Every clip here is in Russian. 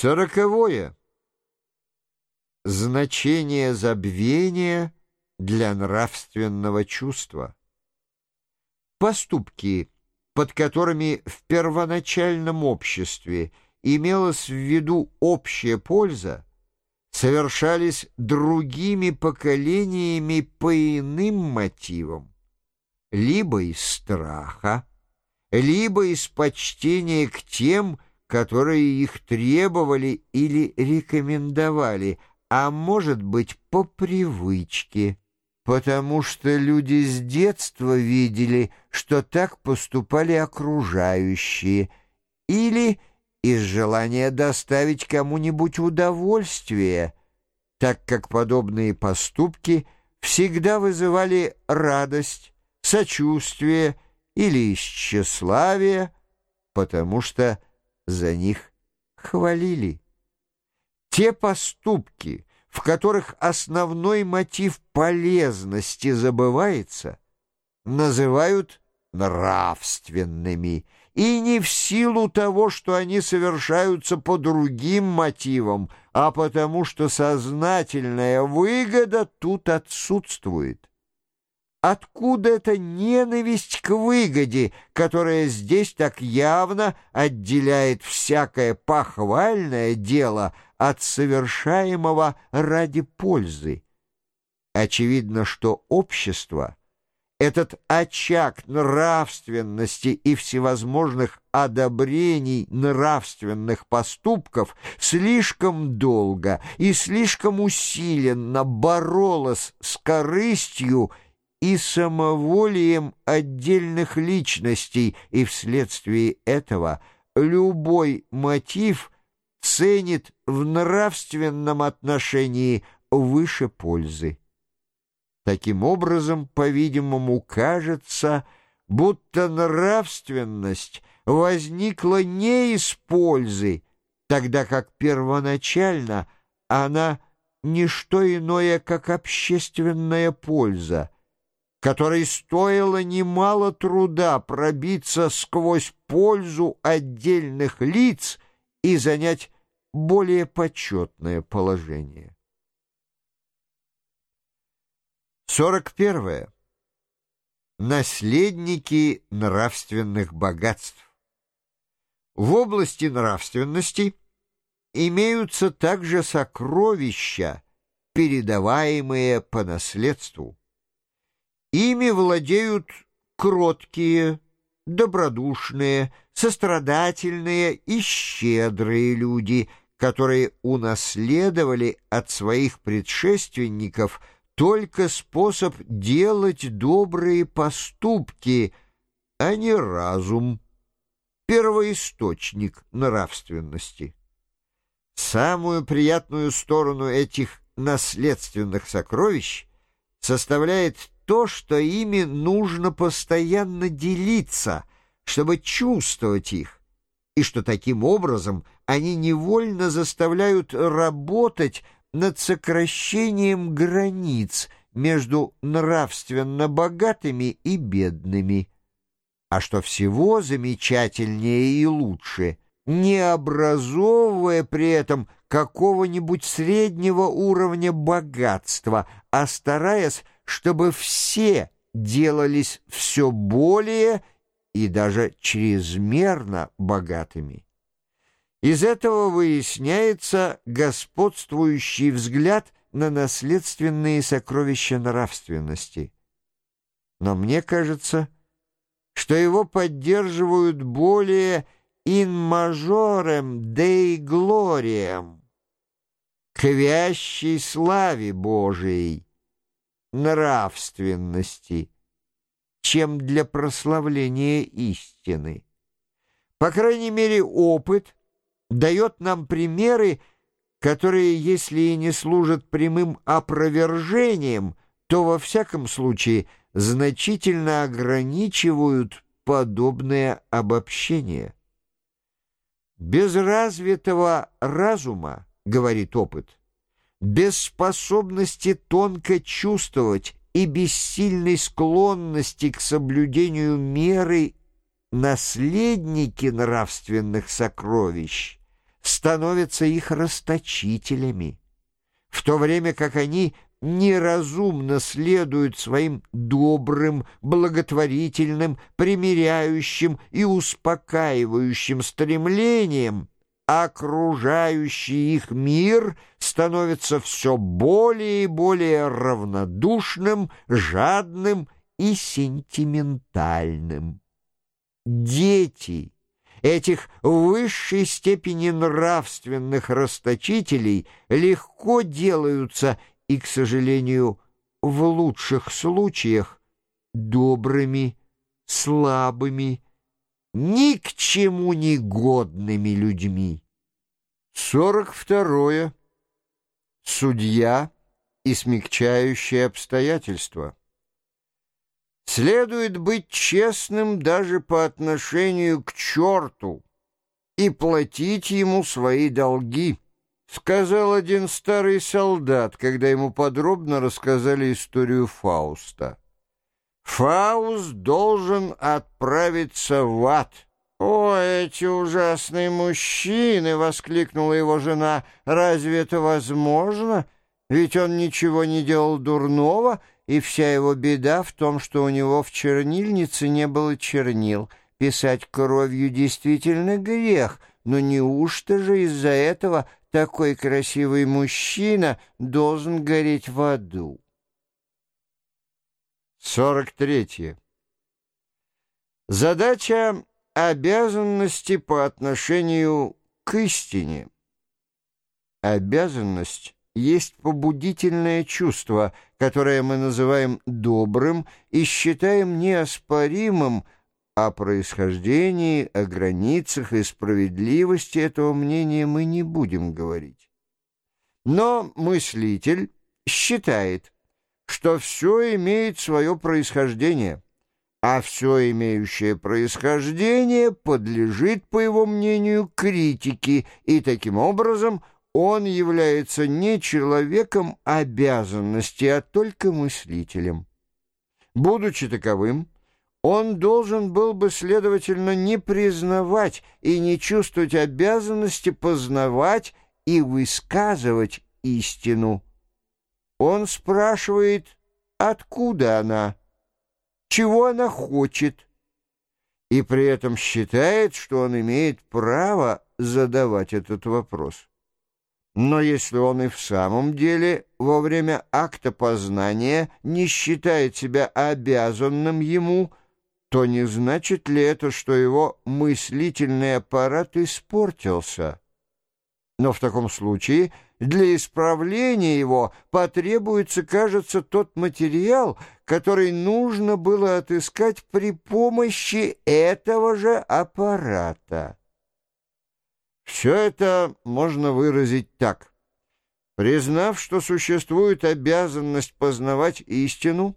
Сороковое. Значение забвения для нравственного чувства. Поступки, под которыми в первоначальном обществе имелась в виду общая польза, совершались другими поколениями по иным мотивам, либо из страха, либо из почтения к тем, которые их требовали или рекомендовали, а может быть, по привычке, потому что люди с детства видели, что так поступали окружающие, или из желания доставить кому-нибудь удовольствие, так как подобные поступки всегда вызывали радость, сочувствие или тщеславие, потому что за них хвалили. Те поступки, в которых основной мотив полезности забывается, называют нравственными, и не в силу того, что они совершаются по другим мотивам, а потому что сознательная выгода тут отсутствует. Откуда эта ненависть к выгоде, которая здесь так явно отделяет всякое похвальное дело от совершаемого ради пользы? Очевидно, что общество, этот очаг нравственности и всевозможных одобрений нравственных поступков слишком долго и слишком усиленно боролось с корыстью и самоволием отдельных личностей, и вследствие этого любой мотив ценит в нравственном отношении выше пользы. Таким образом, по-видимому, кажется, будто нравственность возникла не из пользы, тогда как первоначально она не что иное, как общественная польза — которой стоило немало труда пробиться сквозь пользу отдельных лиц и занять более почетное положение. 41. Наследники нравственных богатств. В области нравственности имеются также сокровища, передаваемые по наследству. Ими владеют кроткие, добродушные, сострадательные и щедрые люди, которые унаследовали от своих предшественников только способ делать добрые поступки, а не разум, первоисточник нравственности. Самую приятную сторону этих наследственных сокровищ составляет то, что ими нужно постоянно делиться, чтобы чувствовать их, и что таким образом они невольно заставляют работать над сокращением границ между нравственно богатыми и бедными. А что всего замечательнее и лучше, не образовывая при этом какого-нибудь среднего уровня богатства, а стараясь чтобы все делались все более и даже чрезмерно богатыми. Из этого выясняется господствующий взгляд на наследственные сокровища нравственности. Но мне кажется, что его поддерживают более «in majorem dei gloriam» к вящей славе Божией, нравственности, чем для прославления истины. По крайней мере, опыт дает нам примеры, которые, если и не служат прямым опровержением, то во всяком случае значительно ограничивают подобное обобщение. Без развитого разума, говорит опыт, без способности тонко чувствовать и бессильной склонности к соблюдению меры наследники нравственных сокровищ становятся их расточителями, в то время как они неразумно следуют своим добрым, благотворительным, примиряющим и успокаивающим стремлениям, окружающий их мир становится все более и более равнодушным, жадным и сентиментальным. Дети этих высшей степени нравственных расточителей легко делаются и, к сожалению, в лучших случаях добрыми, слабыми, ни к чему не годными людьми. Сорок второе. Судья и смягчающие обстоятельства. Следует быть честным даже по отношению к черту и платить ему свои долги, сказал один старый солдат, когда ему подробно рассказали историю Фауста. Фауст должен отправиться в ад. «О, эти ужасные мужчины!» — воскликнула его жена. «Разве это возможно? Ведь он ничего не делал дурного, и вся его беда в том, что у него в чернильнице не было чернил. Писать кровью действительно грех, но неужто же из-за этого такой красивый мужчина должен гореть в аду?» 43. Задача обязанности по отношению к истине. Обязанность есть побудительное чувство, которое мы называем добрым и считаем неоспоримым, о происхождении, о границах и справедливости этого мнения мы не будем говорить. Но мыслитель считает, что все имеет свое происхождение, а все имеющее происхождение подлежит, по его мнению, критике, и таким образом он является не человеком обязанности, а только мыслителем. Будучи таковым, он должен был бы, следовательно, не признавать и не чувствовать обязанности познавать и высказывать истину. Он спрашивает, откуда она, чего она хочет, и при этом считает, что он имеет право задавать этот вопрос. Но если он и в самом деле во время акта познания не считает себя обязанным ему, то не значит ли это, что его мыслительный аппарат испортился? Но в таком случае для исправления его потребуется, кажется, тот материал, который нужно было отыскать при помощи этого же аппарата. Все это можно выразить так. Признав, что существует обязанность познавать истину,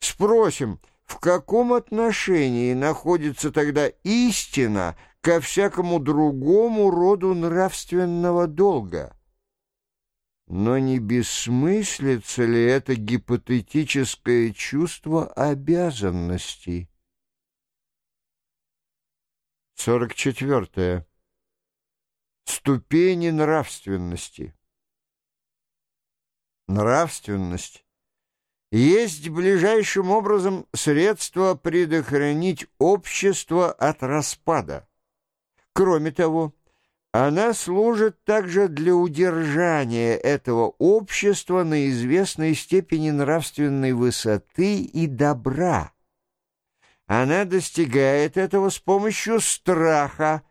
спросим, в каком отношении находится тогда истина – ко всякому другому роду нравственного долга. Но не бессмыслится ли это гипотетическое чувство обязанности? 44. Ступени нравственности. Нравственность есть ближайшим образом средство предохранить общество от распада. Кроме того, она служит также для удержания этого общества на известной степени нравственной высоты и добра. Она достигает этого с помощью страха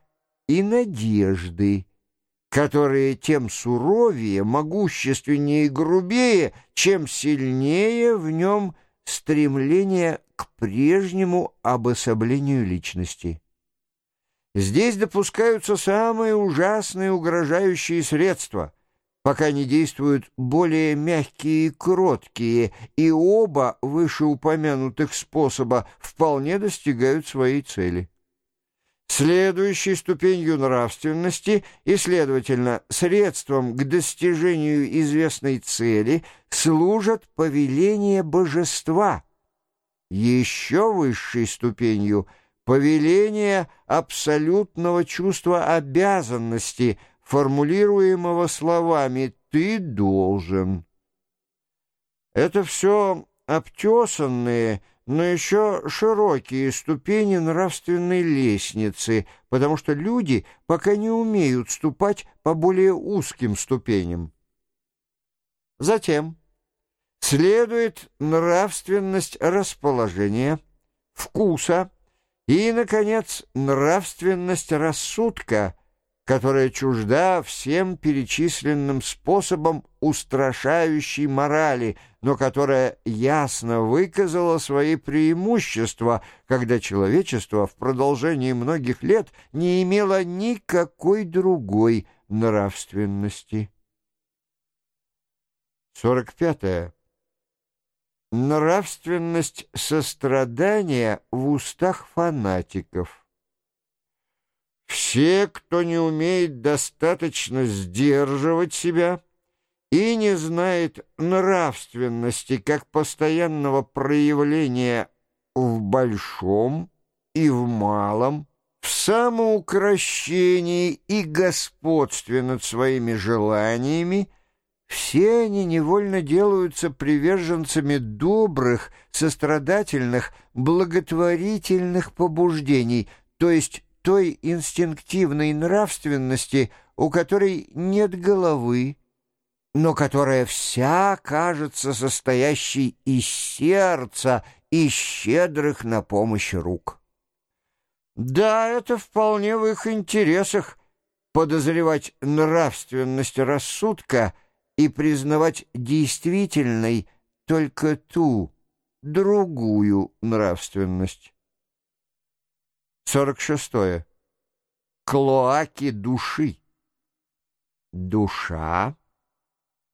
и надежды, которые тем суровее, могущественнее и грубее, чем сильнее в нем стремление к прежнему обособлению личности. Здесь допускаются самые ужасные угрожающие средства, пока не действуют более мягкие и кроткие, и оба вышеупомянутых способа вполне достигают своей цели. Следующей ступенью нравственности и, следовательно, средством к достижению известной цели служат повеления божества. Еще высшей ступенью – повеление абсолютного чувства обязанности, формулируемого словами «ты должен». Это все обтесанные, но еще широкие ступени нравственной лестницы, потому что люди пока не умеют ступать по более узким ступеням. Затем следует нравственность расположения, вкуса и, наконец, нравственность рассудка, которая чужда всем перечисленным способам устрашающей морали, но которая ясно выказала свои преимущества, когда человечество в продолжении многих лет не имело никакой другой нравственности. 45. Нравственность сострадания в устах фанатиков. Все, кто не умеет достаточно сдерживать себя и не знает нравственности как постоянного проявления в большом и в малом, в самоукрощении и господстве над своими желаниями, все они невольно делаются приверженцами добрых, сострадательных, благотворительных побуждений, то есть той инстинктивной нравственности, у которой нет головы, но которая вся кажется состоящей из сердца и щедрых на помощь рук. Да, это вполне в их интересах подозревать нравственность рассудка — и признавать действительной только ту, другую нравственность. 46. Клоаки души. Душа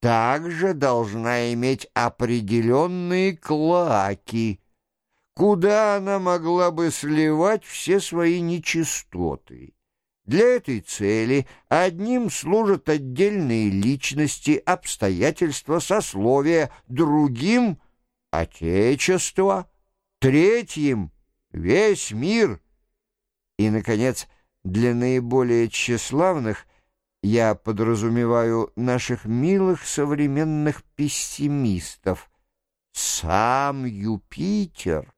также должна иметь определенные клоаки, куда она могла бы сливать все свои нечистоты. Для этой цели одним служат отдельные личности, обстоятельства, сословия, другим — Отечество, третьим — весь мир. И, наконец, для наиболее тщеславных я подразумеваю наших милых современных пессимистов. Сам Юпитер